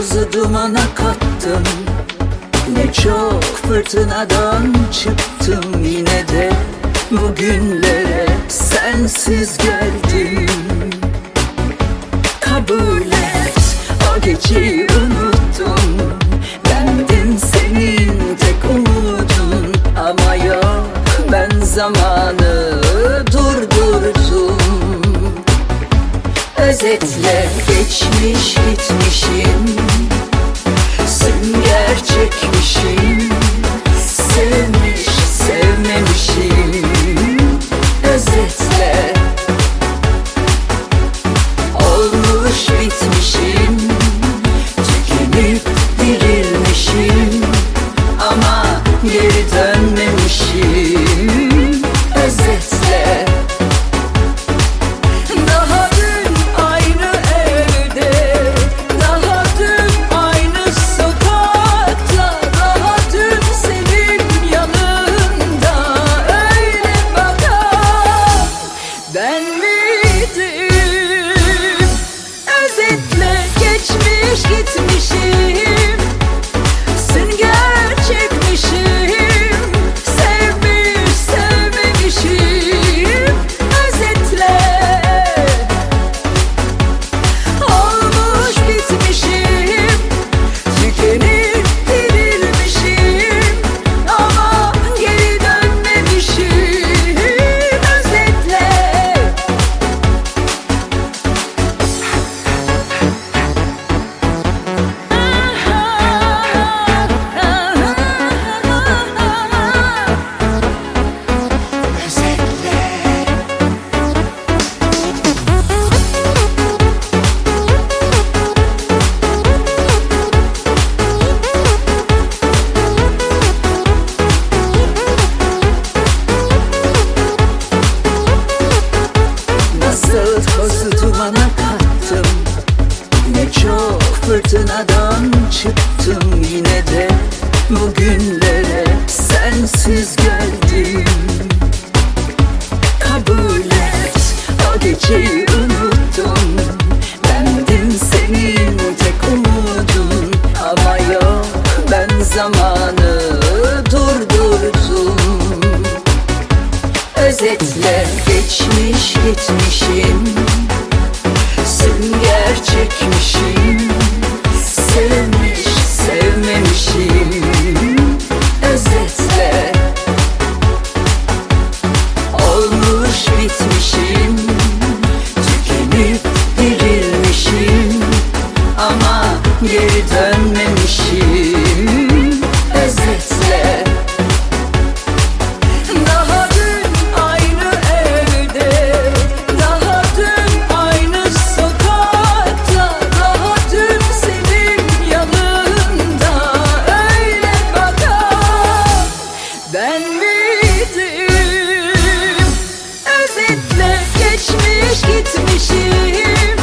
tozlu dumana kattım. Ne çok fırtınadan çıktım yine de. Bugünlere sensiz geldim. Kabul et o geceyi unuttum. Bendim senin tek umudun. Ama yok ben zamanı durdurdum. Özetle geçmiş özetle Geçmiş gitmişim. Sünger çekmişim. Sevmiş sevmemişim. Özetle geçmiş gitmişim.